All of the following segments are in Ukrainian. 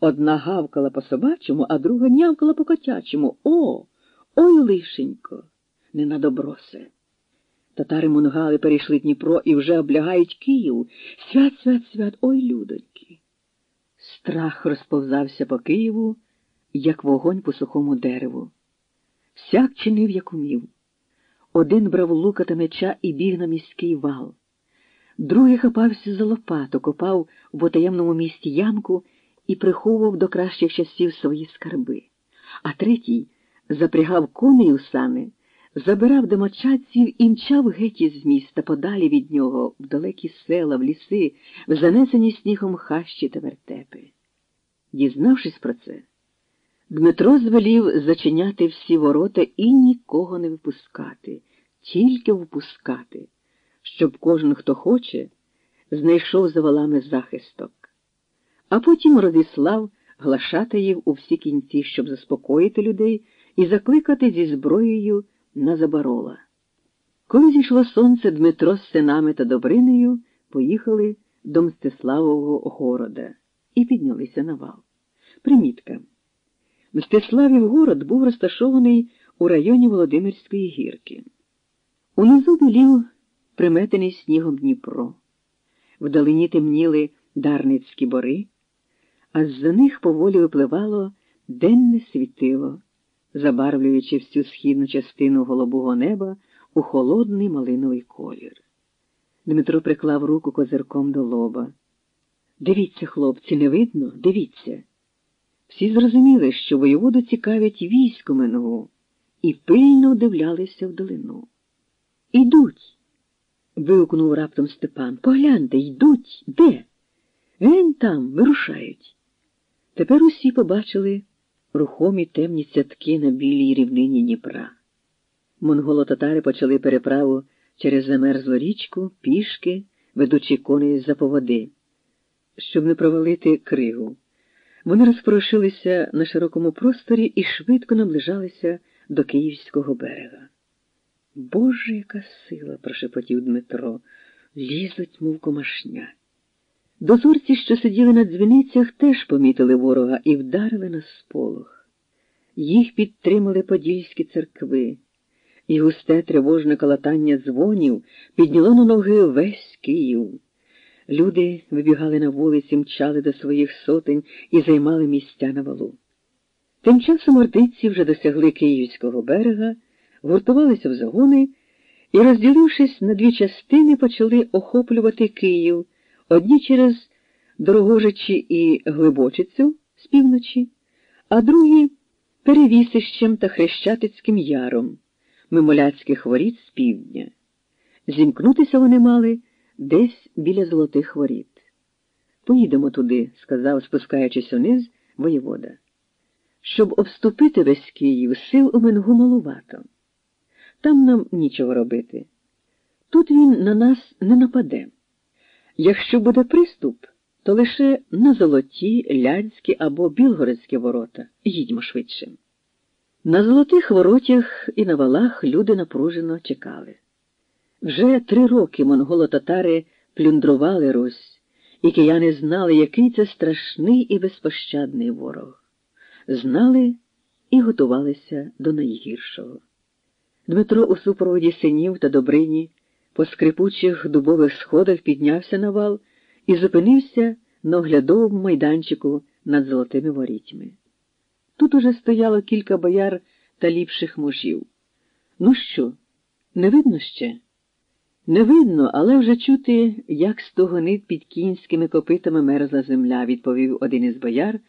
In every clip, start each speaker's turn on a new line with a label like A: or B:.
A: Одна гавкала по собачому, а друга нявкала по котячому. О, ой лишенько, не на добро се. Татари мунгали перейшли Дніпро і вже облягають Київ. Свят, свят, свят, ой, людоньки. Страх розповзався по Києву, як вогонь по сухому дереву. Всяк чинив, як умів. Один брав лука та меча і біг на міський вал. Другий хапався за лопату, копав у потаємному місті ямку і приховував до кращих часів свої скарби. А третій запрягав коней у сани, забирав домочадців і мчав геть із міста подалі від нього, в далекі села, в ліси, в занесені снігом хащі та вертепи. Дізнавшись про це, Дмитро звелів зачиняти всі ворота і нікого не випускати, тільки впускати, щоб кожен, хто хоче, знайшов за валами захисток. А потім розіслав глашатаїв у всі кінці, щоб заспокоїти людей і закликати зі зброєю на заборола. Коли зійшло сонце, Дмитро з синами та Добринею поїхали до Мстиславового города і піднялися на вал. Примітка. Мстиславів город був розташований у районі Володимирської гірки. Унизу білів приметений снігом Дніпро. Вдалині темніли дарницькі бори, а з за них поволі випливало денне світило, забарвлюючи всю східну частину голубого неба у холодний малиновий колір. Дмитро приклав руку козирком до лоба. Дивіться, хлопці, не видно? Дивіться. Всі зрозуміли, що воєводу цікавить військо Менгу, і пильно вдивлялися вдалину. Ідуть. вигукнув раптом Степан. Погляньте, йдуть. Де? Ген там вирушають. Тепер усі побачили рухомі темні цятки на білій рівнині Дніпра. Монголо-татари почали переправу через замерзлу річку, пішки, ведучи коней за поводи, щоб не провалити кригу. Вони розпорошилися на широкому просторі і швидко наближалися до Київського берега. Боже, яка сила, прошепотів Дмитро, лізуть, мов комашня. Дозорці, що сиділи на дзвіницях, теж помітили ворога і вдарили на сполох. Їх підтримали подільські церкви, і густе тривожне калатання дзвонів підняло на ноги весь Київ. Люди вибігали на вулиці, мчали до своїх сотень і займали місця на валу. Тим часом ординці вже досягли Київського берега, гуртувалися в загони і, розділившись на дві частини, почали охоплювати Київ одні через Дорогожичі і Глибочицю з півночі, а другі перевісищем та Хрещатицьким яром, мимоляцьких воріт з півдня. Зімкнутися вони мали десь біля золотих воріт. Поїдемо туди, сказав, спускаючись униз, воєвода. Щоб обступити весь Київ, сил у Менгу малувато. Там нам нічого робити. Тут він на нас не нападе. Якщо буде приступ, то лише на золоті, лянські або білгородські ворота. Їдьмо швидше. На золотих воротях і на валах люди напружено чекали. Вже три роки монголо-татари плюндрували Русь, і кияни знали, який це страшний і безпощадний ворог. Знали і готувалися до найгіршого. Дмитро у супроводі синів та Добрині по скрипучих дубових сходах піднявся на вал і зупинився на оглядовому майданчику над золотими ворітьми. Тут уже стояло кілька бояр та ліпших мужів. Ну що, не видно ще? Не видно, але вже чути, як стогонить під кінськими копитами мерзла земля, відповів один із бояр,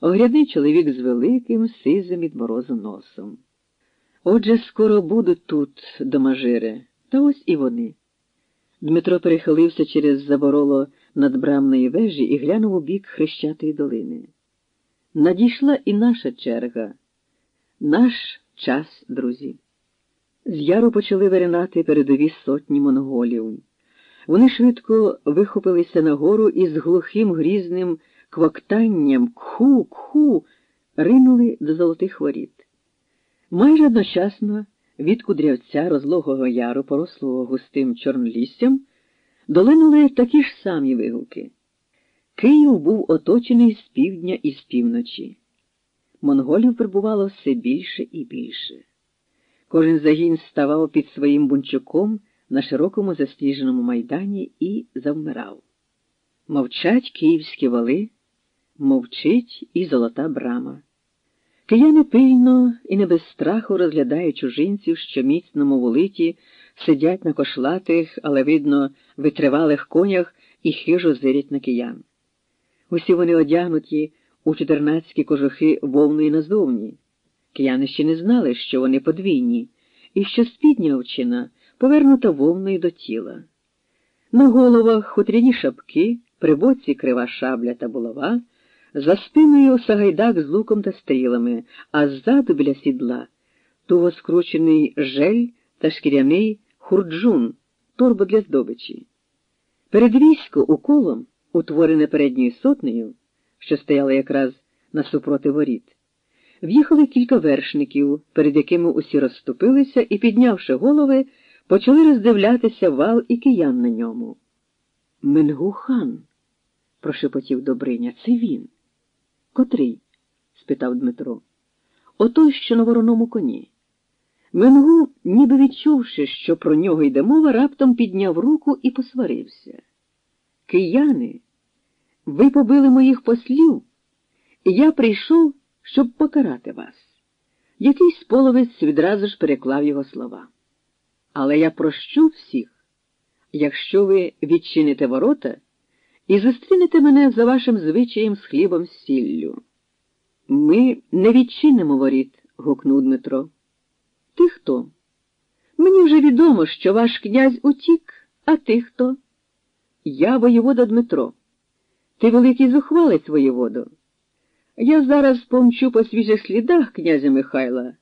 A: оглядний чоловік з великим, сизим від морозу носом. Отже, скоро будуть тут домажири, та ось і вони. Дмитро перехилився через забороло надбрамної вежі і глянув у бік хрещатої долини. Надійшла і наша черга, наш час, друзі. З яру почали виринати передові сотні монголів. Вони швидко вихопилися нагору і з глухим грізним квактанням кху, кху ринули до золотих воріт. Майже одночасно від кудрявця розлогого яру, порослого густим чорноліссям, долинули такі ж самі вигуки. Київ був оточений з півдня і з півночі. Монголів прибувало все більше і більше. Кожен загін ставав під своїм бунчуком на широкому засніженому майдані і завмирав. Мовчать київські вали, мовчить і золота брама. Кияни пильно і не без страху розглядають чужинців, що міцно моволиті, сидять на кошлатих, але, видно, витривалих конях і хижо зирять на киян. Усі вони одягнуті у чотирнацькі кожухи вовної назовні. Кияни ще не знали, що вони подвійні, і що спідня овчина повернута вовною до тіла. На головах хутряні шапки, при боці крива шабля та булава, за спиною сагайдак з луком та стрілами, а ззаду біля сідла туго скручений жель та шкіряний хурджун, торба для здобичі. Перед військо уколом, утворене передньою сотнею, що стояла якраз насупроти воріт, в'їхали кілька вершників, перед якими усі розступилися і, піднявши голови, почали роздивлятися вал і киян на ньому. Менгу-хан, прошепотів Добриня, це він. Котрий? спитав Дмитро. Отой, що на вороному коні. Менгу, ніби відчувши, що про нього йде мова, раптом підняв руку і посварився. Кияни, ви побили моїх послів, і я прийшов, щоб покарати вас. Якийсь половець відразу ж переклав його слова. Але я прощу всіх, якщо ви відчините ворота і зустрінете мене за вашим звичаєм з хлібом з сіллю. Ми не відчинимо воріт, гукнув Дмитро. Ти хто? Мені вже відомо, що ваш князь утік, а ти хто? Я воєвода Дмитро. Ти великий зухвалець воєводо. Я зараз помчу по свіжих слідах князя Михайла.